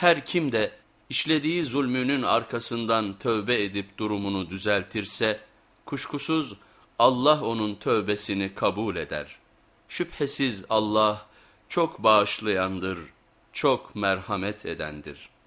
Her kim de işlediği zulmünün arkasından tövbe edip durumunu düzeltirse, kuşkusuz Allah onun tövbesini kabul eder. Şüphesiz Allah çok bağışlayandır, çok merhamet edendir.''